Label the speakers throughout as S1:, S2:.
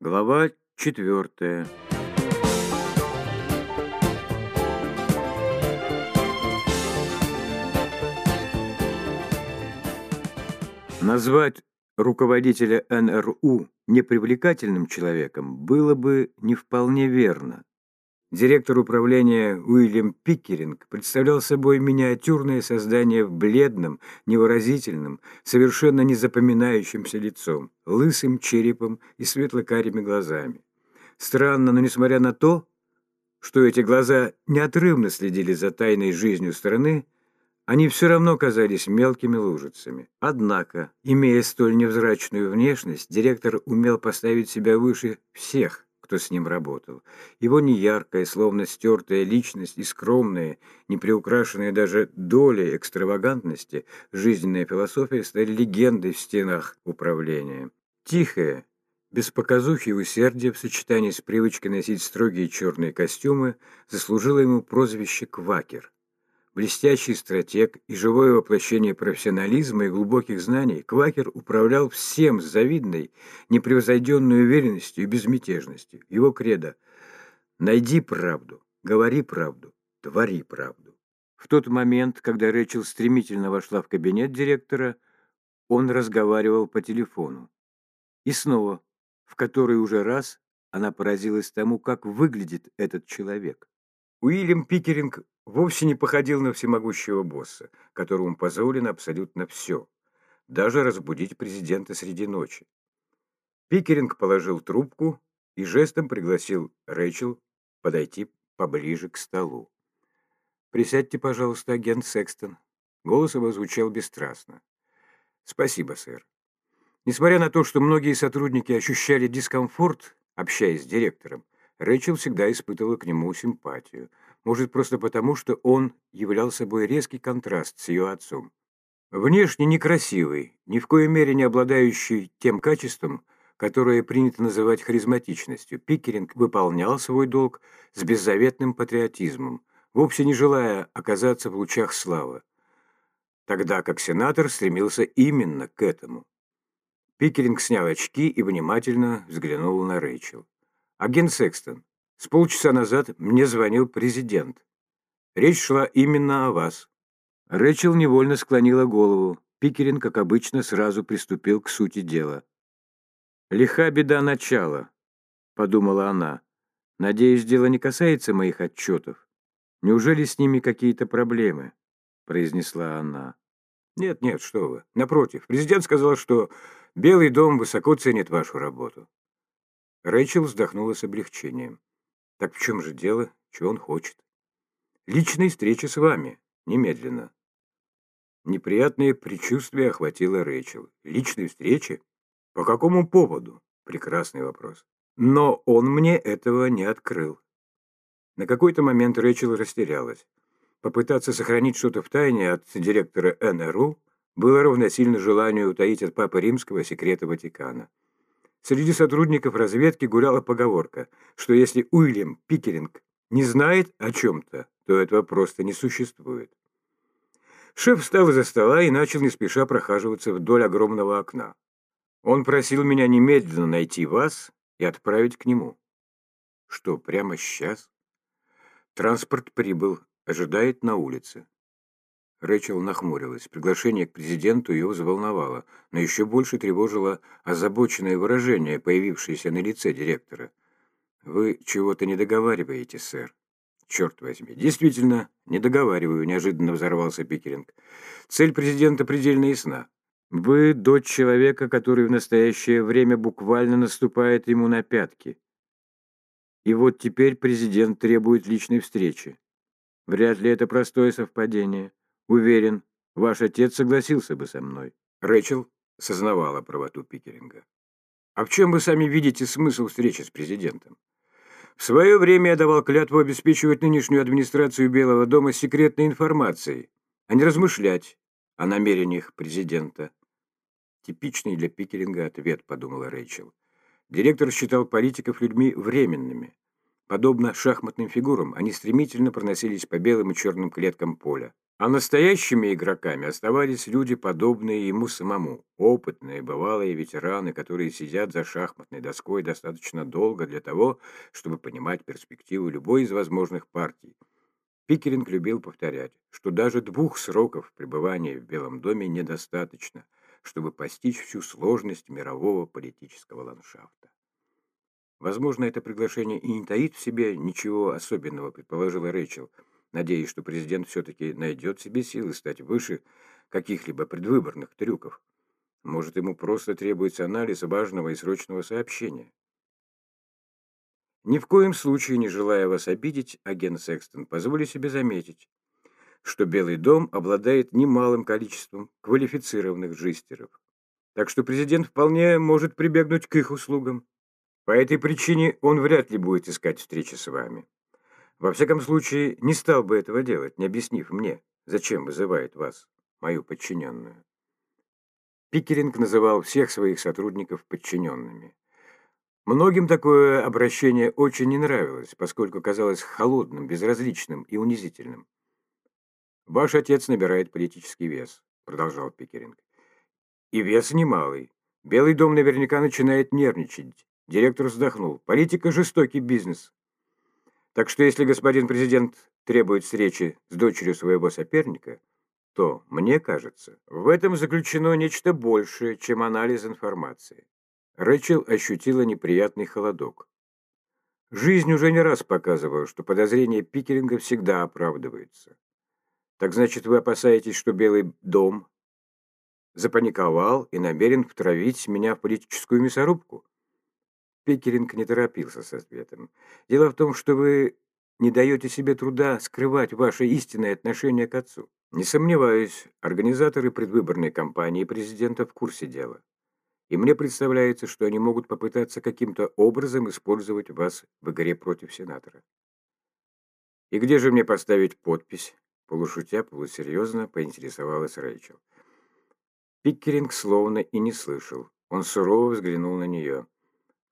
S1: Глава четвертая. Назвать руководителя НРУ непривлекательным человеком было бы не вполне верно. Директор управления Уильям Пиккеринг представлял собой миниатюрное создание в бледном, невыразительном, совершенно незапоминающимся лицом, лысым черепом и светло-карими глазами. Странно, но несмотря на то, что эти глаза неотрывно следили за тайной жизнью страны, они все равно казались мелкими лужицами. Однако, имея столь невзрачную внешность, директор умел поставить себя выше всех, кто с ним работал. Его неяркая, словно стертая личность и скромная, не приукрашенная даже долей экстравагантности, жизненная философия стали легендой в стенах управления. Тихая, без показухи и усердия в сочетании с привычкой носить строгие черные костюмы заслужила ему прозвище «Квакер». Блестящий стратег и живое воплощение профессионализма и глубоких знаний, Квакер управлял всем с завидной, непревзойденной уверенностью и безмятежностью. Его кредо «Найди правду, говори правду, твори правду». В тот момент, когда Рэчел стремительно вошла в кабинет директора, он разговаривал по телефону. И снова, в который уже раз, она поразилась тому, как выглядит этот человек. Уильям Пикеринг вовсе не походил на всемогущего босса, которому позволено абсолютно все, даже разбудить президента среди ночи. Пикеринг положил трубку и жестом пригласил Рэйчел подойти поближе к столу. «Присядьте, пожалуйста, агент Секстон». Голос его звучал бесстрастно. «Спасибо, сэр». Несмотря на то, что многие сотрудники ощущали дискомфорт, общаясь с директором, Рэйчел всегда испытывала к нему симпатию. Может, просто потому, что он являл собой резкий контраст с ее отцом. Внешне некрасивый, ни в коей мере не обладающий тем качеством, которое принято называть харизматичностью, Пикеринг выполнял свой долг с беззаветным патриотизмом, вовсе не желая оказаться в лучах славы, тогда как сенатор стремился именно к этому. Пикеринг снял очки и внимательно взглянул на Рэйчел. Агент Секстон, с полчаса назад мне звонил президент. Речь шла именно о вас. Рэчел невольно склонила голову. Пикерин, как обычно, сразу приступил к сути дела. «Лиха беда начала», — подумала она. «Надеюсь, дело не касается моих отчетов. Неужели с ними какие-то проблемы?» — произнесла она. «Нет, нет, что вы. Напротив, президент сказал, что Белый дом высоко ценит вашу работу. Рэйчел вздохнула с облегчением. «Так в чем же дело? Чего он хочет?» «Личной встречи с вами. Немедленно». Неприятное предчувствие охватило Рэйчел. «Личной встречи? По какому поводу?» Прекрасный вопрос. Но он мне этого не открыл. На какой-то момент Рэйчел растерялась. Попытаться сохранить что-то в тайне от директора НРУ было равносильно желанию утаить от Папы Римского секреты Ватикана. Среди сотрудников разведки гуляла поговорка, что если Уильям Пикеринг не знает о чем-то, то этого просто не существует. Шеф встал из-за стола и начал не спеша прохаживаться вдоль огромного окна. Он просил меня немедленно найти вас и отправить к нему. Что, прямо сейчас? Транспорт прибыл, ожидает на улице. Рэчел нахмурилась. Приглашение к президенту ее взволновало, но еще больше тревожило озабоченное выражение, появившееся на лице директора. «Вы чего-то не договариваете, сэр». «Черт возьми, действительно, не договариваю», — неожиданно взорвался Пикеринг. «Цель президента предельно ясна. Вы дочь человека, который в настоящее время буквально наступает ему на пятки. И вот теперь президент требует личной встречи. Вряд ли это простое совпадение. Уверен, ваш отец согласился бы со мной. Рэчел сознавала правоту Пикеринга. А в чем вы сами видите смысл встречи с президентом? В свое время я давал клятву обеспечивать нынешнюю администрацию Белого дома секретной информацией, а не размышлять о намерениях президента. Типичный для Пикеринга ответ, подумала Рэйчел. Директор считал политиков людьми временными. Подобно шахматным фигурам, они стремительно проносились по белым и черным клеткам поля. А настоящими игроками оставались люди, подобные ему самому, опытные, бывалые ветераны, которые сидят за шахматной доской достаточно долго для того, чтобы понимать перспективу любой из возможных партий. Пикеринг любил повторять, что даже двух сроков пребывания в Белом доме недостаточно, чтобы постичь всю сложность мирового политического ландшафта. Возможно, это приглашение и не таит в себе ничего особенного, предположила Рэйчел – надеясь, что президент все-таки найдет себе силы стать выше каких-либо предвыборных трюков. Может, ему просто требуется анализ важного и срочного сообщения. Ни в коем случае не желая вас обидеть, агент Секстон, позволю себе заметить, что Белый дом обладает немалым количеством квалифицированных жистеров. Так что президент вполне может прибегнуть к их услугам. По этой причине он вряд ли будет искать встречи с вами. Во всяком случае, не стал бы этого делать, не объяснив мне, зачем вызывает вас, мою подчиненную. Пикеринг называл всех своих сотрудников подчиненными. Многим такое обращение очень не нравилось, поскольку казалось холодным, безразличным и унизительным. «Ваш отец набирает политический вес», — продолжал Пикеринг. «И вес немалый. Белый дом наверняка начинает нервничать». Директор вздохнул. «Политика — жестокий бизнес. Так что если господин президент требует встречи с дочерью своего соперника, то, мне кажется, в этом заключено нечто большее, чем анализ информации. Рэчел ощутила неприятный холодок. Жизнь уже не раз показывала, что подозрения Пикеринга всегда оправдываются. Так значит, вы опасаетесь, что Белый дом запаниковал и намерен втравить меня в политическую мясорубку? Пекеринг не торопился с ответом. «Дело в том, что вы не даете себе труда скрывать ваше истинное отношение к отцу. Не сомневаюсь, организаторы предвыборной кампании президента в курсе дела. И мне представляется, что они могут попытаться каким-то образом использовать вас в игре против сенатора. И где же мне поставить подпись? Полушутя, полусерьезно поинтересовалась Рэйчел. Пиккеринг словно и не слышал. Он сурово взглянул на нее.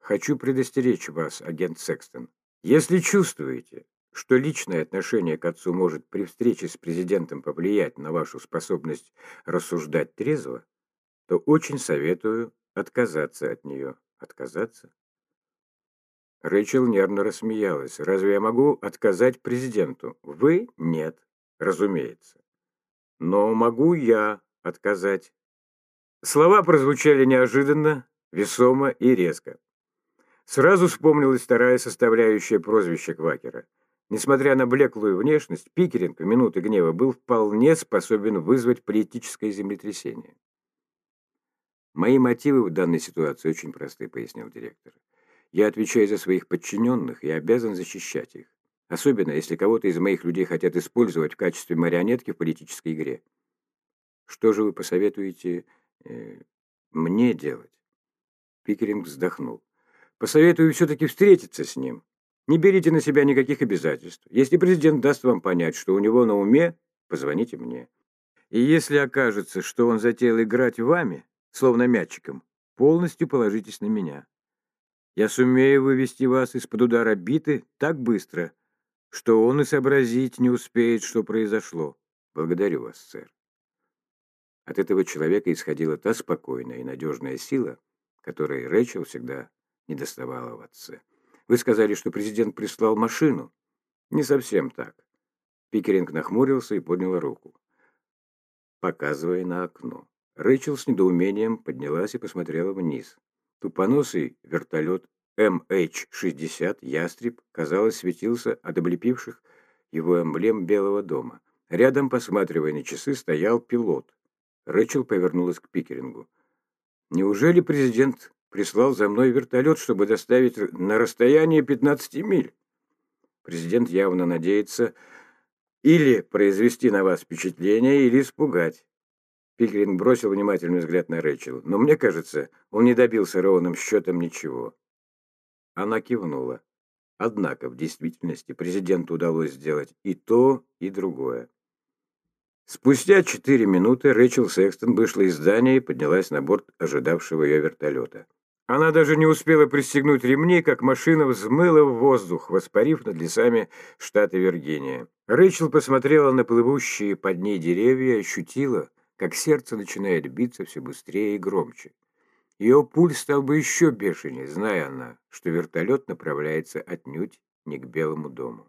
S1: Хочу предостеречь вас, агент Секстон. Если чувствуете, что личное отношение к отцу может при встрече с президентом повлиять на вашу способность рассуждать трезво, то очень советую отказаться от нее. Отказаться? Рэйчел нервно рассмеялась. «Разве я могу отказать президенту?» «Вы? Нет, разумеется. Но могу я отказать?» Слова прозвучали неожиданно, весомо и резко. Сразу вспомнилась вторая составляющая прозвища Квакера. Несмотря на блеклую внешность, Пикеринг в минуты гнева был вполне способен вызвать политическое землетрясение. «Мои мотивы в данной ситуации очень просты», — пояснил директор. «Я отвечаю за своих подчиненных и обязан защищать их, особенно если кого-то из моих людей хотят использовать в качестве марионетки в политической игре. Что же вы посоветуете э, мне делать?» Пикеринг вздохнул. Посоветую все-таки встретиться с ним. Не берите на себя никаких обязательств. Если президент даст вам понять, что у него на уме, позвоните мне. И если окажется, что он затеял играть вами, словно мячиком, полностью положитесь на меня. Я сумею вывести вас из-под удара биты так быстро, что он и сообразить не успеет, что произошло. Благодарю вас, сэр. От этого человека исходила та спокойная и надежная сила, которой Рэйчел всегда не доставало в отце. Вы сказали, что президент прислал машину. Не совсем так. Пикеринг нахмурился и поднял руку, показывая на окно. Рэйчел с недоумением поднялась и посмотрела вниз. Тупоносый вертолет MH-60 «Ястреб», казалось, светился от облепивших его эмблем Белого дома. Рядом, посматривая на часы, стоял пилот. Рэчел повернулась к Пикерингу. «Неужели президент прислал за мной вертолет, чтобы доставить на расстояние 15 миль. Президент явно надеется или произвести на вас впечатление, или испугать. Пикеринг бросил внимательный взгляд на Рэчел, но мне кажется, он не добился ровным счетом ничего. Она кивнула. Однако в действительности президенту удалось сделать и то, и другое. Спустя четыре минуты Рэчел Секстон вышла из здания и поднялась на борт ожидавшего ее вертолета. Она даже не успела пристегнуть ремни, как машина взмыла в воздух, воспарив над лесами штата Виргиния. Рэйчел посмотрела на плывущие под ней деревья и ощутила, как сердце начинает биться все быстрее и громче. Ее пульс стал бы еще бешенее, зная она, что вертолет направляется отнюдь не к Белому дому.